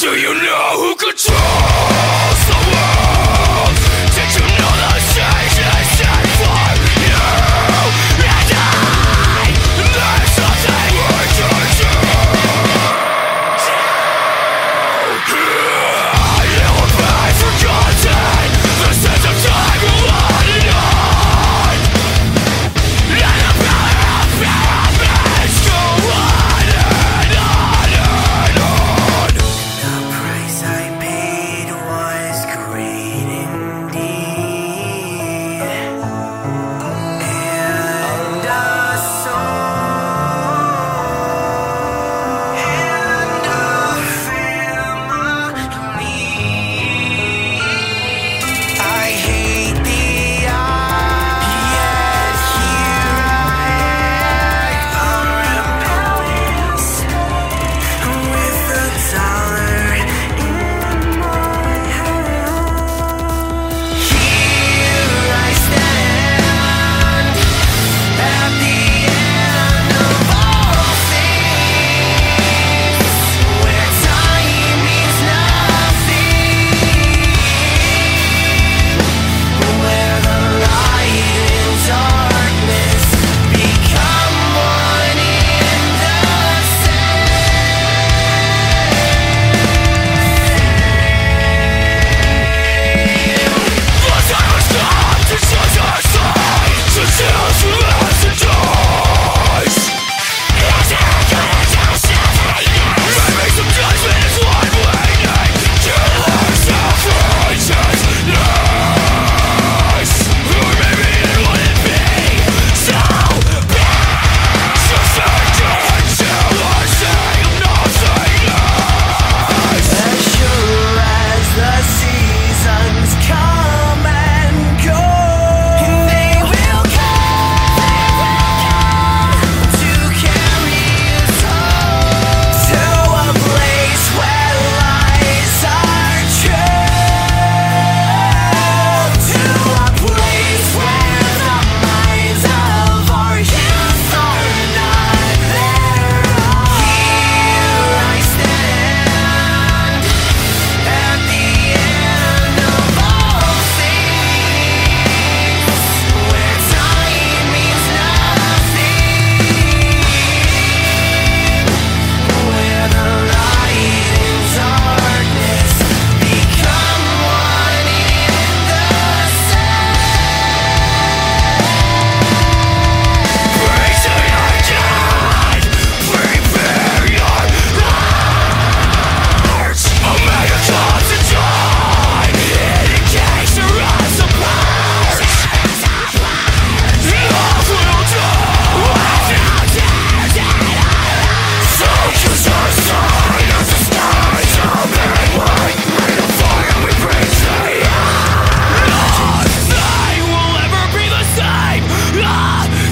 Do you know who controls?